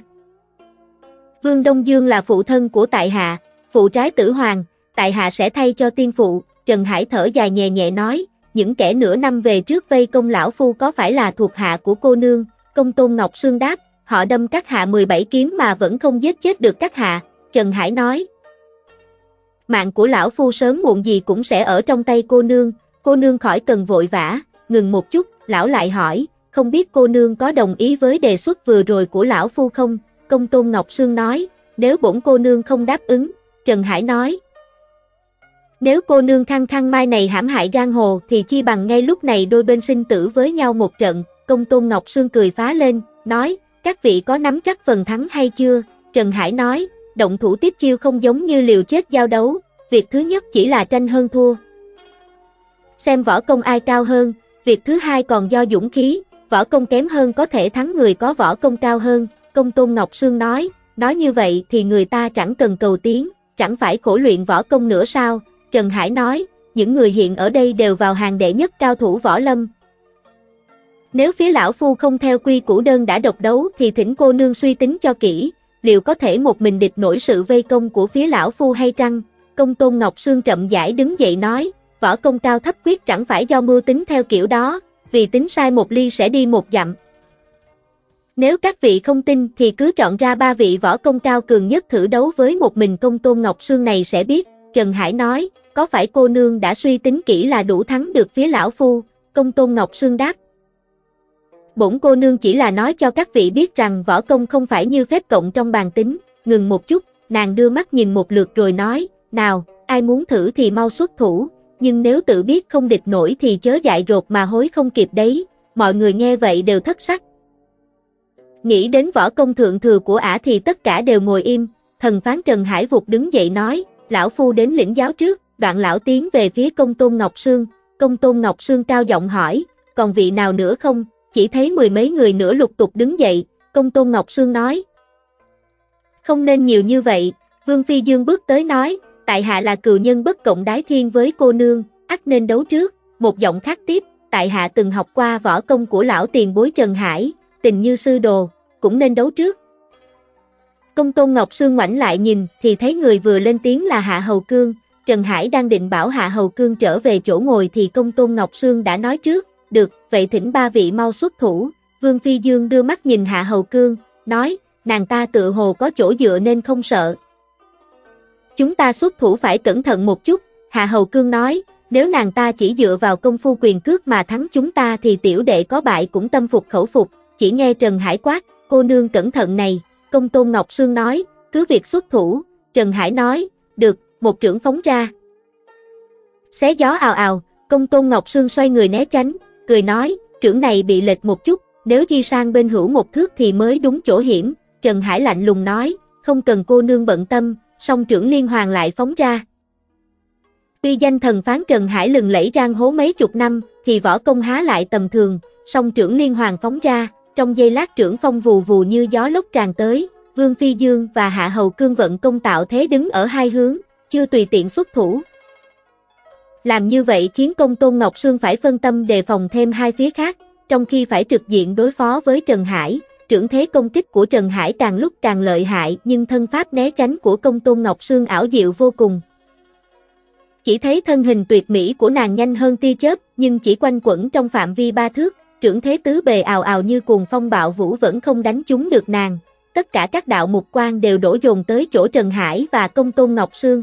Vương Đông Dương là phụ thân của tại hạ, phụ trái tử hoàng, tại hạ sẽ thay cho tiên phụ, Trần Hải thở dài nhẹ nhẹ nói, những kẻ nửa năm về trước vây công lão phu có phải là thuộc hạ của cô nương, công tôn Ngọc Sương đáp, họ đâm các hạ 17 kiếm mà vẫn không giết chết được các hạ, Trần Hải nói. Mạng của lão phu sớm muộn gì cũng sẽ ở trong tay cô nương, cô nương khỏi cần vội vã, ngừng một chút, lão lại hỏi, không biết cô nương có đồng ý với đề xuất vừa rồi của lão phu không, công tôn Ngọc Sương nói, nếu bổn cô nương không đáp ứng, Trần Hải nói, Nếu cô nương khăng khăng mai này hãm hại giang hồ thì chi bằng ngay lúc này đôi bên sinh tử với nhau một trận, công tôn Ngọc Sương cười phá lên, nói, các vị có nắm chắc phần thắng hay chưa? Trần Hải nói, động thủ tiếp chiêu không giống như liều chết giao đấu, việc thứ nhất chỉ là tranh hơn thua. Xem võ công ai cao hơn, việc thứ hai còn do dũng khí, võ công kém hơn có thể thắng người có võ công cao hơn, công tôn Ngọc Sương nói, nói như vậy thì người ta chẳng cần cầu tiến, chẳng phải khổ luyện võ công nữa sao, Trần Hải nói, những người hiện ở đây đều vào hàng đệ nhất cao thủ võ lâm. Nếu phía lão phu không theo quy củ đơn đã độc đấu thì thỉnh cô nương suy tính cho kỹ, liệu có thể một mình địch nổi sự vây công của phía lão phu hay trăng? Công tôn Ngọc Sương chậm giải đứng dậy nói, võ công cao thấp quyết chẳng phải do mưu tính theo kiểu đó, vì tính sai một ly sẽ đi một dặm. Nếu các vị không tin thì cứ chọn ra ba vị võ công cao cường nhất thử đấu với một mình công tôn Ngọc Sương này sẽ biết, Trần Hải nói, có phải cô nương đã suy tính kỹ là đủ thắng được phía lão phu, công tôn Ngọc Sương đáp. Bổn cô nương chỉ là nói cho các vị biết rằng võ công không phải như phép cộng trong bàn tính, ngừng một chút, nàng đưa mắt nhìn một lượt rồi nói, nào, ai muốn thử thì mau xuất thủ, nhưng nếu tự biết không địch nổi thì chớ dại rột mà hối không kịp đấy, mọi người nghe vậy đều thất sắc. Nghĩ đến võ công thượng thừa của ả thì tất cả đều ngồi im, thần phán Trần Hải Vục đứng dậy nói, lão phu đến lĩnh giáo trước, đoạn lão tiến về phía công tôn Ngọc Sương, công tôn Ngọc Sương cao giọng hỏi, còn vị nào nữa không, chỉ thấy mười mấy người nữa lục tục đứng dậy, công tôn Ngọc Sương nói. Không nên nhiều như vậy, Vương Phi Dương bước tới nói, tại hạ là cựu nhân bất cộng đái thiên với cô nương, ắt nên đấu trước, một giọng khác tiếp, tại hạ từng học qua võ công của lão tiền bối Trần Hải, tình như sư đồ, cũng nên đấu trước. Công tôn Ngọc Sương ngoảnh lại nhìn thì thấy người vừa lên tiếng là Hạ Hầu Cương, Trần Hải đang định bảo Hạ Hầu Cương trở về chỗ ngồi thì công tôn Ngọc Sương đã nói trước, được, vậy thỉnh ba vị mau xuất thủ, Vương Phi Dương đưa mắt nhìn Hạ Hầu Cương, nói, nàng ta tự hồ có chỗ dựa nên không sợ. Chúng ta xuất thủ phải cẩn thận một chút, Hạ Hầu Cương nói, nếu nàng ta chỉ dựa vào công phu quyền cước mà thắng chúng ta thì tiểu đệ có bại cũng tâm phục khẩu phục, chỉ nghe Trần Hải quát, cô nương cẩn thận này, công tôn Ngọc Sương nói, cứ việc xuất thủ, Trần Hải nói, được, một trưởng phóng ra. Xé gió ào ào, công tôn Ngọc Sương xoay người né tránh, cười nói, trưởng này bị lệch một chút, nếu di sang bên hữu một thước thì mới đúng chỗ hiểm, Trần Hải lạnh lùng nói, không cần cô nương bận tâm, song trưởng liên hoàng lại phóng ra. Tuy danh thần phán Trần Hải lừng lẫy rang hố mấy chục năm, thì võ công há lại tầm thường, song trưởng liên hoàng phóng ra, trong giây lát trưởng phong vù vù như gió lốc tràn tới, Vương Phi Dương và Hạ Hầu Cương vận công tạo thế đứng ở hai hướng, chưa tùy tiện xuất thủ. Làm như vậy khiến công tôn Ngọc Sương phải phân tâm đề phòng thêm hai phía khác, trong khi phải trực diện đối phó với Trần Hải, trưởng thế công kích của Trần Hải càng lúc càng lợi hại nhưng thân pháp né tránh của công tôn Ngọc Sương ảo diệu vô cùng. Chỉ thấy thân hình tuyệt mỹ của nàng nhanh hơn tia chớp nhưng chỉ quanh quẩn trong phạm vi ba thước, trưởng thế tứ bề ào ào như cuồng phong bạo vũ vẫn không đánh trúng được nàng. Tất cả các đạo mục quan đều đổ dồn tới chỗ Trần Hải và công tôn Ngọc Sương.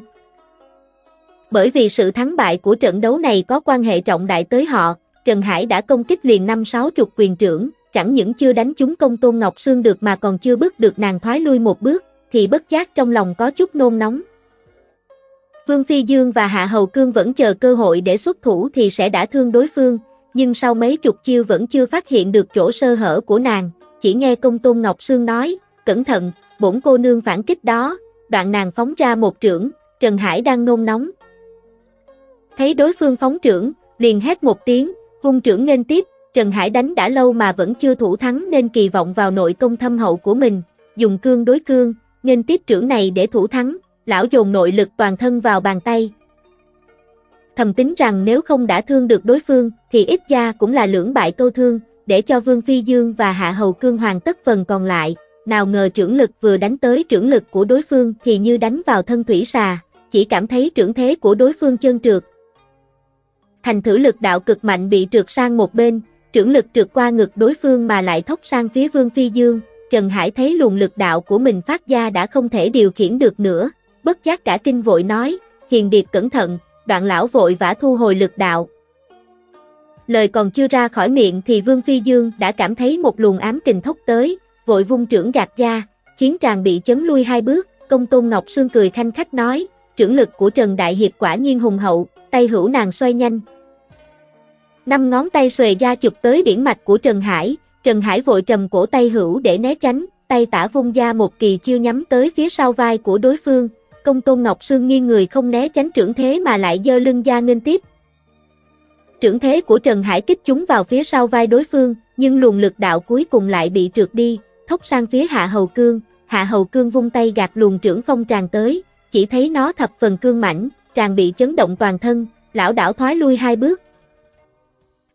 Bởi vì sự thắng bại của trận đấu này có quan hệ trọng đại tới họ, Trần Hải đã công kích liền năm sáu chục quyền trưởng, chẳng những chưa đánh trúng công tôn Ngọc Sương được mà còn chưa bước được nàng thoái lui một bước, thì bất giác trong lòng có chút nôn nóng. Vương Phi Dương và Hạ Hầu Cương vẫn chờ cơ hội để xuất thủ thì sẽ đã thương đối phương, nhưng sau mấy chục chiêu vẫn chưa phát hiện được chỗ sơ hở của nàng, chỉ nghe công tôn Ngọc Sương nói, cẩn thận, bổn cô nương phản kích đó, đoạn nàng phóng ra một trưởng, Trần Hải đang nôn nóng. Thấy đối phương phóng trưởng, liền hét một tiếng, vung trưởng nghênh tiếp, Trần Hải đánh đã lâu mà vẫn chưa thủ thắng nên kỳ vọng vào nội công thâm hậu của mình, dùng cương đối cương, nghênh tiếp trưởng này để thủ thắng, lão dồn nội lực toàn thân vào bàn tay. Thầm tính rằng nếu không đã thương được đối phương, thì ít ra cũng là lưỡng bại câu thương, để cho Vương Phi Dương và Hạ Hầu Cương hoàn tất phần còn lại. Nào ngờ trưởng lực vừa đánh tới trưởng lực của đối phương thì như đánh vào thân thủy xà, chỉ cảm thấy trưởng thế của đối phương chân trượt. Thành thử lực đạo cực mạnh bị trượt sang một bên, trưởng lực trượt qua ngực đối phương mà lại thốc sang phía Vương Phi Dương, Trần Hải thấy luồng lực đạo của mình phát ra đã không thể điều khiển được nữa, bất giác cả kinh vội nói, hiền điệt cẩn thận, đoạn lão vội vã thu hồi lực đạo. Lời còn chưa ra khỏi miệng thì Vương Phi Dương đã cảm thấy một luồng ám kình thốc tới, vội vung trưởng gạt ra, khiến tràng bị chấn lui hai bước, công tôn Ngọc Sương cười khanh khách nói, trưởng lực của Trần Đại Hiệp quả nhiên hùng hậu, tay hữu nàng xoay nhanh. Năm ngón tay xuề ra chụp tới biển mạch của Trần Hải, Trần Hải vội trầm cổ tay hữu để né tránh, tay tả vung ra một kỳ chiêu nhắm tới phía sau vai của đối phương, công tôn Ngọc Sương nghiêng người không né tránh trưởng thế mà lại dơ lưng ra nghênh tiếp. Trưởng thế của Trần Hải kích chúng vào phía sau vai đối phương, nhưng luồng lực đạo cuối cùng lại bị trượt đi, thốc sang phía Hạ Hầu Cương, Hạ Hầu Cương vung tay gạt luồng trưởng phong tràn tới, chỉ thấy nó thập phần cương mảnh, tràn bị chấn động toàn thân, lão đảo thoái lui hai bước.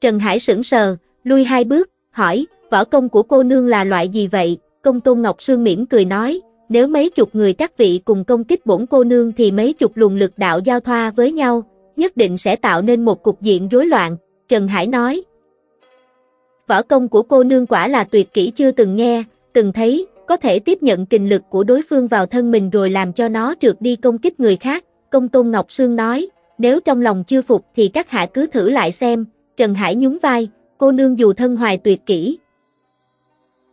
Trần Hải sững sờ, lui hai bước, hỏi, võ công của cô nương là loại gì vậy? Công Tôn Ngọc Sương mỉm cười nói, nếu mấy chục người các vị cùng công kích bổn cô nương thì mấy chục luồng lực đạo giao thoa với nhau, nhất định sẽ tạo nên một cục diện rối loạn, Trần Hải nói. Võ công của cô nương quả là tuyệt kỹ chưa từng nghe, từng thấy, có thể tiếp nhận kình lực của đối phương vào thân mình rồi làm cho nó trượt đi công kích người khác, công tôn Ngọc Sương nói, nếu trong lòng chưa phục thì các hạ cứ thử lại xem, Trần Hải nhún vai, cô nương dù thân hoài tuyệt kỹ.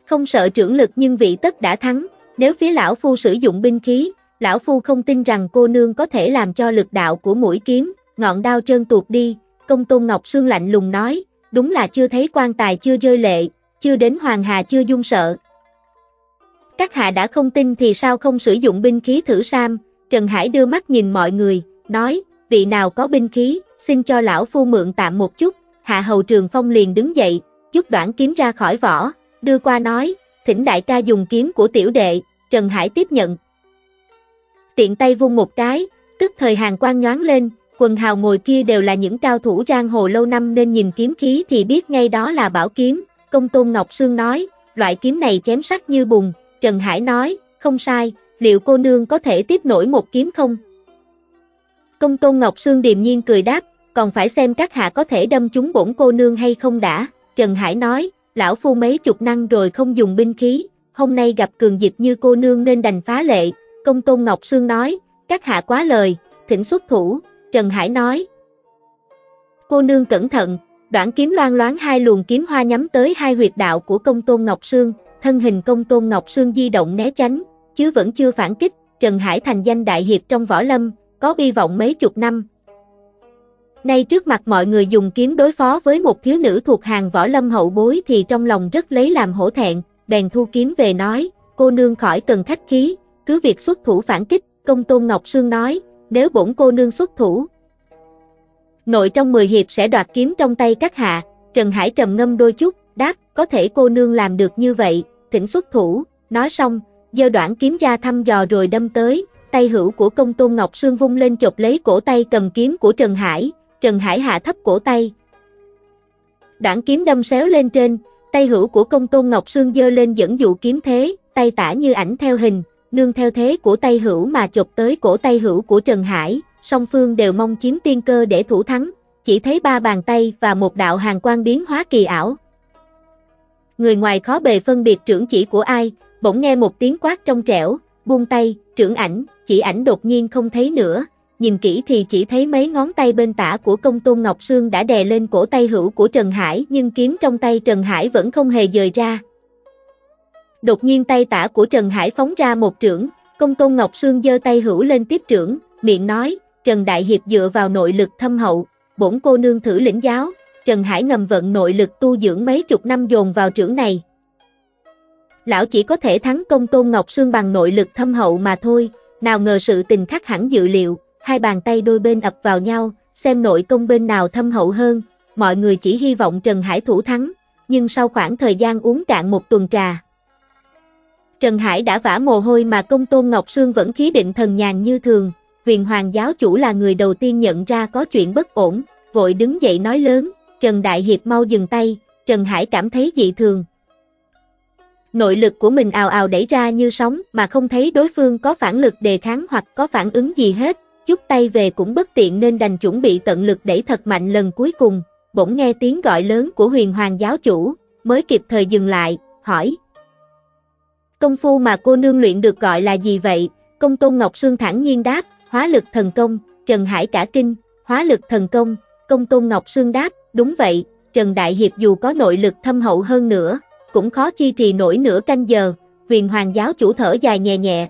Không sợ trưởng lực nhưng vị tất đã thắng, nếu phía lão phu sử dụng binh khí, lão phu không tin rằng cô nương có thể làm cho lực đạo của mũi kiếm, ngọn đao trơn tuột đi, công tôn Ngọc Sương lạnh lùng nói, đúng là chưa thấy quan tài chưa rơi lệ, chưa đến hoàng hà chưa dung sợ. Các hạ đã không tin thì sao không sử dụng binh khí thử sam, Trần Hải đưa mắt nhìn mọi người, nói, vị nào có binh khí, xin cho lão phu mượn tạm một chút, hạ hầu trường phong liền đứng dậy, chút đoạn kiếm ra khỏi vỏ, đưa qua nói, thỉnh đại ca dùng kiếm của tiểu đệ, Trần Hải tiếp nhận. Tiện tay vung một cái, tức thời hàng quan nhoáng lên, quần hào ngồi kia đều là những cao thủ giang hồ lâu năm nên nhìn kiếm khí thì biết ngay đó là bảo kiếm, công tôn Ngọc Sương nói, loại kiếm này chém sắc như bùn, Trần Hải nói, không sai, liệu cô nương có thể tiếp nổi một kiếm không? Công tôn Ngọc Sương điềm nhiên cười đáp, còn phải xem các hạ có thể đâm trúng bổn cô nương hay không đã, Trần Hải nói, lão phu mấy chục năm rồi không dùng binh khí, hôm nay gặp cường dịch như cô nương nên đành phá lệ, công tôn Ngọc Sương nói, các hạ quá lời, thỉnh xuất thủ, Trần Hải nói. Cô nương cẩn thận, đoạn kiếm loan loáng hai luồng kiếm hoa nhắm tới hai huyệt đạo của công tôn Ngọc Sương, thân hình công tôn Ngọc Sương di động né tránh, chứ vẫn chưa phản kích, Trần Hải thành danh đại hiệp trong võ lâm, có hy vọng mấy chục năm. Nay trước mặt mọi người dùng kiếm đối phó với một thiếu nữ thuộc hàng võ lâm hậu bối thì trong lòng rất lấy làm hổ thẹn, bèn thu kiếm về nói, cô nương khỏi cần khách khí, cứ việc xuất thủ phản kích, công tôn Ngọc Sương nói, nếu bổn cô nương xuất thủ. Nội trong 10 hiệp sẽ đoạt kiếm trong tay các hạ, Trần Hải trầm ngâm đôi chút, đáp, có thể cô nương làm được như vậy, thỉnh xuất thủ, nói xong, giơ đoạn kiếm ra thăm dò rồi đâm tới, tay hữu của công tôn Ngọc Sương vung lên chộp lấy cổ tay cầm kiếm của Trần Hải, Trần Hải hạ thấp cổ tay. Đoạn kiếm đâm xéo lên trên, tay hữu của công tôn Ngọc Sương giơ lên dẫn dụ kiếm thế, tay tả như ảnh theo hình, nương theo thế của tay hữu mà chộp tới cổ tay hữu của Trần Hải, song phương đều mong chiếm tiên cơ để thủ thắng, chỉ thấy ba bàn tay và một đạo hàng quang biến hóa kỳ ảo. Người ngoài khó bề phân biệt trưởng chỉ của ai, bỗng nghe một tiếng quát trong trẻo, buông tay, trưởng ảnh, chỉ ảnh đột nhiên không thấy nữa, nhìn kỹ thì chỉ thấy mấy ngón tay bên tả của công tôn Ngọc Sương đã đè lên cổ tay hữu của Trần Hải nhưng kiếm trong tay Trần Hải vẫn không hề dời ra. Đột nhiên tay tả của Trần Hải phóng ra một trưởng, công tôn Ngọc Sương giơ tay hữu lên tiếp trưởng, miệng nói, Trần Đại Hiệp dựa vào nội lực thâm hậu, bổn cô nương thử lĩnh giáo, Trần Hải ngầm vận nội lực tu dưỡng mấy chục năm dồn vào trưởng này. Lão chỉ có thể thắng công tôn Ngọc Sương bằng nội lực thâm hậu mà thôi, nào ngờ sự tình khắc hẳn dự liệu, hai bàn tay đôi bên ập vào nhau, xem nội công bên nào thâm hậu hơn, mọi người chỉ hy vọng Trần Hải thủ thắng, nhưng sau khoảng thời gian uống cạn một tuần trà. Trần Hải đã vả mồ hôi mà công tôn Ngọc Sương vẫn khí định thần nhàn như thường, viền hoàng giáo chủ là người đầu tiên nhận ra có chuyện bất ổn, vội đứng dậy nói lớn, Trần Đại Hiệp mau dừng tay, Trần Hải cảm thấy dị thường. Nội lực của mình ào ào đẩy ra như sóng mà không thấy đối phương có phản lực đề kháng hoặc có phản ứng gì hết, chút tay về cũng bất tiện nên đành chuẩn bị tận lực đẩy thật mạnh lần cuối cùng, bỗng nghe tiếng gọi lớn của huyền hoàng giáo chủ, mới kịp thời dừng lại, hỏi. Công phu mà cô nương luyện được gọi là gì vậy? Công tôn Ngọc Sương thẳng nhiên đáp, hóa lực thần công, Trần Hải cả kinh, hóa lực thần công, công tôn Ngọc Sương đáp, đúng vậy, Trần Đại Hiệp dù có nội lực thâm hậu hơn nữa, cũng khó chi trì nổi nửa canh giờ, huyền hoàng giáo chủ thở dài nhẹ nhẹ.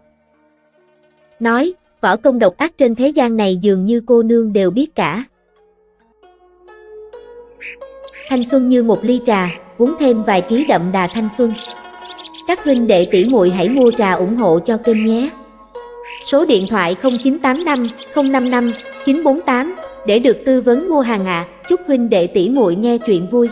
Nói, võ công độc ác trên thế gian này dường như cô nương đều biết cả. Thanh xuân như một ly trà, uống thêm vài ký đậm đà thanh xuân. Các huynh đệ tỷ muội hãy mua trà ủng hộ cho kênh nhé. Số điện thoại 0985 055 948 để được tư vấn mua hàng ạ. À. Chúc huynh đệ tỷ muội nghe chuyện vui.